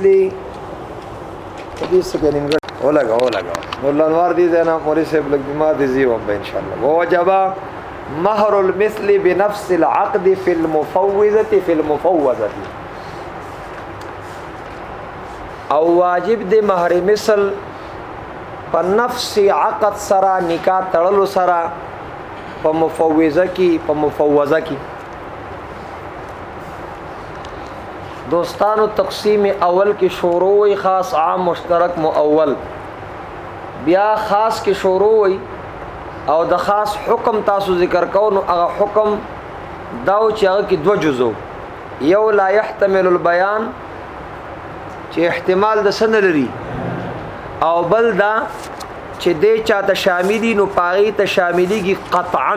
دی په دې څه کې نیمګړ ولګا ولګا مولا انوار دې زینا موري صاحب لګ بیمار دي زی وب ان شاء الله ووجبا مہر المثل بنفس العقد في المفوضه في المفوضه او واجب دې مہر مثل په نفس عقد سره نکاح تړلو سره په مفوضه کې په مفوضه کې دوستانو تقسیم اول کې شروع وي خاص عام مشترک مو اول بیا خاص کې شروع وي او د خاص حکم تاسو ذکر کو نو هغه حکم دا او چې هغه کې دو جزو یو لا يحتمل البيان چې احتمال د سن لري او بل دا چې دې چاته شاملي نو پاغي ته شامليږي قطعا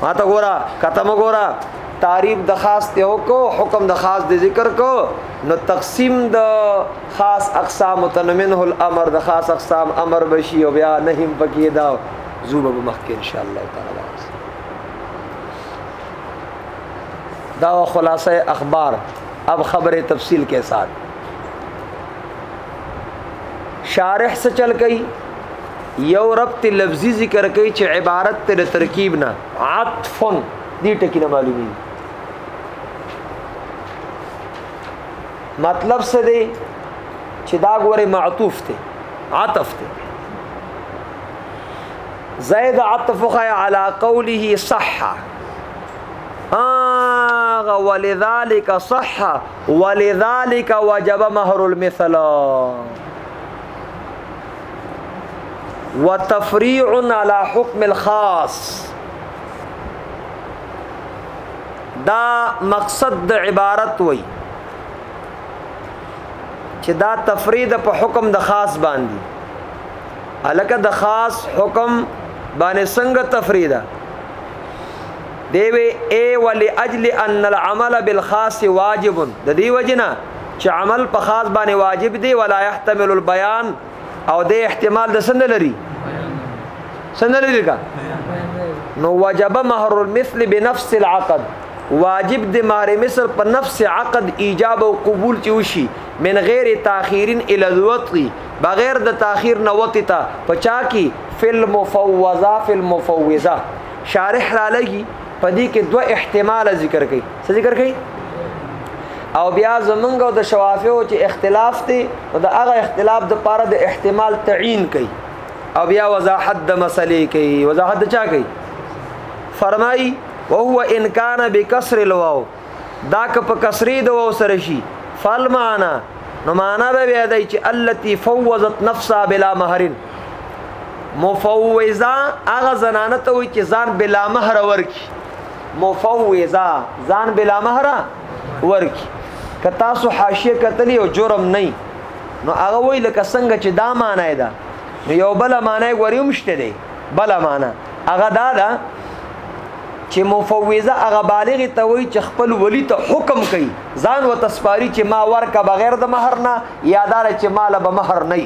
ما ته ګورا کته مو ګورا تعریف د خاص ته کو حکم د خاص د ذکر کو نو تقسیم د خاص اقسام متنمنه الامر د خاص اقسام امر بشي او بیا نهیم پکې دا زوب به مخ کې ان شاء الله تعالی دا خلاصه اخبار اب خبر تفصیل کے ساتھ شارح سے چل گئی یو ربط لفظی ذکر کوي چې عبارت ته د ترکیب نه عطف دې ټکی نه معلومي مطلب څه دی چې دا ګوره معطوف ته عطف ته زید عطف خیا علی قوله صح اغه ولذالک صح ولذالک وجب مہر المثل وتفریع علی حکم الخاص دا مقصد د عبارت وای چې دا تفرید په حکم د خاص باندې الکه د خاص حکم باندې څنګه تفریدا دیوی ای ولی اجل ان العمل بالخاص واجب د دی وجنا چې عمل په خاص باندې واجب دی ولا يحتمل البيان او د احتمال د سن لري سن لري کا نو وجب مہر المثل بنفس العقد واجب د مہر مثل په نفس عقد ایجاب او قبول چې وشي من غیر تاخیرین الی الوطی بغیر د تاخیر نه وتی ته پچا کی فل مفوضه فل مفوضه شارح را لګي په دې کې دوه احتمال ذکر کړي څه ذکر کړي او بیا زمونږ او د شوافیو چې اختلاف دی نو د هغه اختلاف د پاره د احتمال تعین کوي او بیا وضاحت د مسلې کوي وضاحت چا کوي فرمای وهو ان کان بکسر الواو دا که په کسری د واو سره شي فل معنا نو معنا به بیا دی چې التي فوزت نفسها بلا مهرن مفوزه هغه زنانه ته وي چې ځان بلا مهر ورکی مفوزه ځان بلا مهر ورکی که تاسو حاشیه کتلی او جرم نه نو هغه وی لکه څنګه چې دا معنی ده نو یو بل معنی غوړیوم شته دی بل معنی هغه دا ده چې مفوضه هغه بالغ ته وایي چې خپل ولی ته حکم کوي ځان و تسپاری چې ما ورکه بغیر د مہر نه یادار چې مال به مہر نه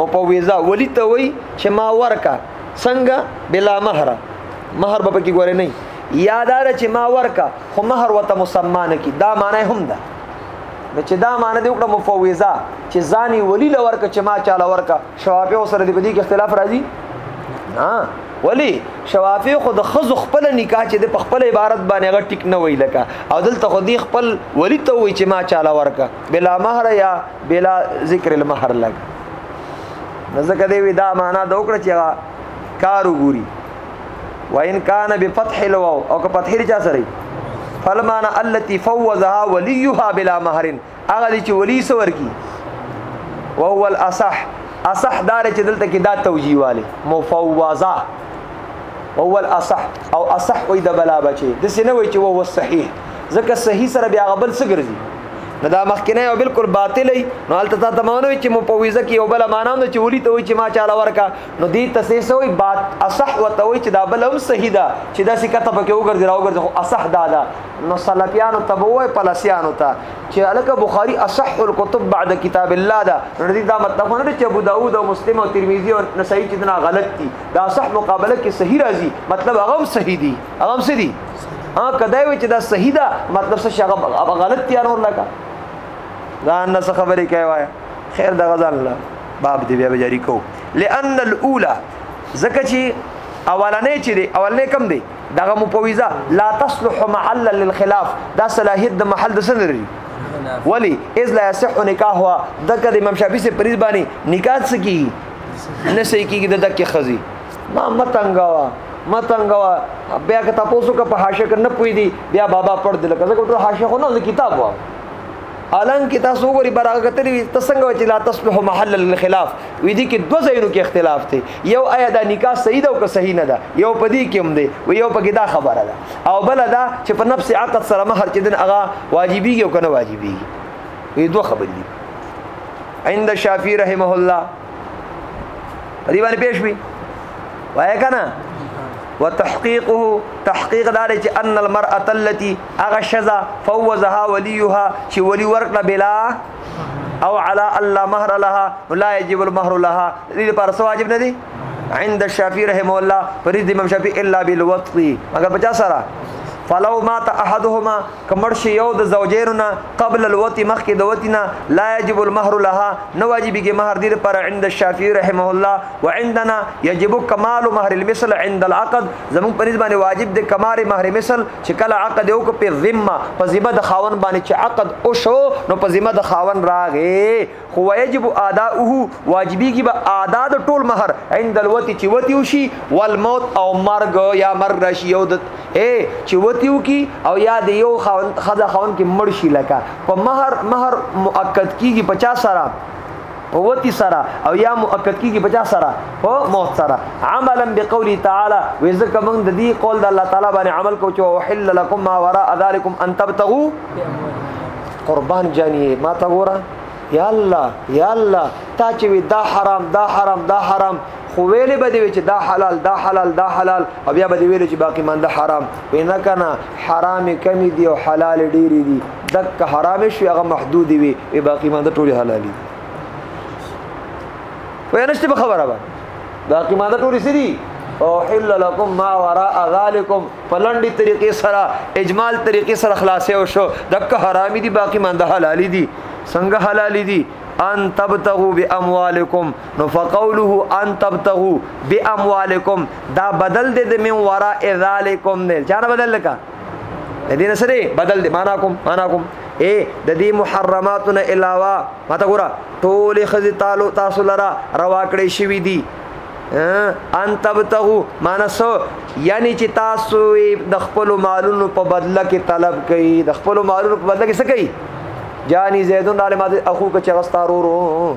مفوضه ولی ته وایي چې ما ورکه څنګه بلا مہر مہر به پکې ګوره نه یادار چې ما ورکه خو مہر وته مسما نه کی دا معنی هم ده نو چې دا معنی دی وکړه مفوضه چې ځاني ولی لورکه چې ما چاله ورکه شوافی سره دی په دې کې اختلاف راځي نه ولی شوافی خو د خزو خپل نکاح چې د خپل عبارت باندې هغه ټیک نه وی لکه او دلته خو دی خپل ولی ته وی چې ما چاله ورکا بلا مہر یا بلا ذکر المہر لګ نزدکه دی وی دا معنا د وکړه چې کار وګوري وان کان بفتح الواو او که فتح چا سره فالمعنى التي فوزها وليها بلا مهر هغه دي چې ولی سور کی وهو الاصح اصح دار چې دلته کې دا توجیه والے مفوضه هو الاصح او اصح وي د بلا بچي د سینه وي چې وو صحیح ځکه صحیح سره بیا غبل څه ګرځي نه دا مخکنه او بالکل باطل ای نو حالت ته تمانو چې مفوضه کې یو بل معنا نه چې ولي ته وي چې ما چاله ورکا نو دې تسیس وي بات اصح وته وي چې دا بل هم صحیح ده چې دا سکه ته پکې وګرځي راوګرځي خو اصح دا ده نو سلفیانو تبوه پلسیانو ته چې الکه بخاری اصح الكتب بعد کتاب الله دا ردی دا مطلب نه چې ابو داوود او مسلم او ترمذی او نسائی چې دنا غلط دي دا صح مقابله کې صحیح راځي مطلب هغه صحیح دي هغه صحیح دي ها کدی وي چې دا صحیح ده مطلب څه شغه غلط تیار ور لگا ځان نه خبرې کوي وای خیر دا غزان الله باب دی بیا جاری کو لئن الاولى زکه چې اولنې چې دی اولنې کم دی دغه مفوضه لا تصلح محل للخلاف دا صلاحیت د محل د سن لري ولی اذ لا يصح نکاح وا دغه د امام شافعي سي پریز باندې نکاح سکی نه سي کیږي د دکې خزي ما متنګوا متنګوا بیا که تاسو که په حاشیه کې نه پوي دي بیا بابا پړ دل کزه کوټه حاشیه خو نه کتاب وا الان کې تاسو وګورئ براغه کتلی وي ته څنګه چې لا تصلح محل الخلاف وې دي کې دوه ځایونو کې اختلاف دی یو آیا دا نکاح صحیح ده او که صحیح نه ده یو په دې کې هم دی و یو په کې دا خبره ده او بل دا چې په نفس عقد سره مہر چې دن هغه واجبېږي او کنه واجبېږي وې دوه خبرې دي عند شافعي رحمه الله دې باندې پېښ وي وای کنه وتحقيقه تحقيق دار چې ان المرأه التي هغه شذا فوزها وليها چې ولي ورکړه بلا او على الله مهر لها لا يجب المهر لها دې لپاره څه واجب نه دي عند الشافعي رحمه الله فريد امام شافعي الا بالوقت مگر بچا سره فلو مات احدهما کمر شي یو د زوجینو نه قبل الوتی مخ کې د وتینا لا یجب المهر لها نو واجبږي مہر دې پر عند الشافعي رحمه الله وعندنا يجب كمال مهر المثل عند العقد زمون پنځ باندې واجب د کمال مهر مثل چې کله عقد وک په ذمه په ذمه د خاون باندې چې عقد او شو نو په ذمه د خاون راغې خو واجب اداؤه واجبېږي به ادا د ټول مہر عند الوتی چې وتی وشي والموت او مرګ یا مرګ راشي یو د اے چې وتی وکي او یا د یو خاون خزه خاون کې مړ شي لکه په مہر مہر مؤکد کیږي 50 سره په وتی سره او یا مؤکد کیږي بچا سره په موت سره عملا بقوله تعالی وزکه موږ د دې قول د الله تعالی باندې عمل کو چې او حل لكم ما وراء ذلكم ان تبتغوا قربان جاني ما تا ګوره یا الله یا الله تا چې وی دا حرام دا حرام دا حرام خو ویلې به دی چې دا حلال دا حلال دا حلال او بیا به دی ویلې چې باقی مند حرام وینا کنه حرام کمی دی او حلال ډیری دی دک حرام شي هغه محدود وي ای باقی ماده ټول حلال دي وای نشته خبره به باقی ماده ټول سری او حل لكم ما وراء ذلكم پلنډي طریقې سره اجمال طریقې سره خلاصې او شو دک حرام دي باقی ماده حلال دي څنګه حلال دي ان تبتغوا باموالکم نو فقوله ان تبتغوا باموالکم دا بدل دې من وراء ذلکم نه چا بدل لکه د دې سره بدل دی معنا کوم معنا کوم اے د دې محرماتو نه علاوه ماته ګوره ټول خزي تعالو تاسو لرا روا کړی شوی دی ان تبتغو معنا سو یعنی چې تاسو د خپل مالونو په بدله کې طلب کوي د خپل مالونو په بدله کې څه کوي جانی زیدون علی ماده اخو که چغستارورو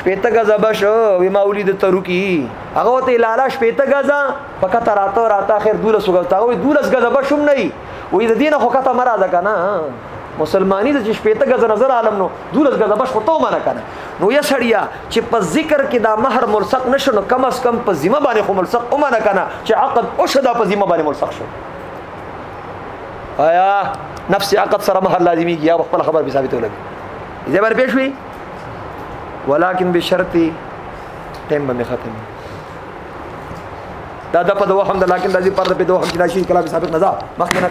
شپېته غزه بش وی ما ولید ترو کی هغه ته لاله شپېته غزه پکا تراته راته اخر دوله سو غلطه وی دوله غزه بشم نه وی د دینه خو کته مرزه کنه مسلمانی د شپېته غزه نظر عالم نو دوله غزه بش خو ته منه کنه نو یا سړیا چې په ذکر کې دا مہر ملصق نشو نو کم اس کم په ذمہ باندې خو ملصق اومنه کنه چې عقد او شدا په ذمہ باندې ملصق شو آیا نفس عقد سره مہر لازمی کیه خپل خبر به ثابت ولګي زبر پېښوي ولکن بشرط ټیم به ختم دا د په دوه هم د لکن د دې پر په دوه هم چې راشي کلام ثابت نه ده مخکې نه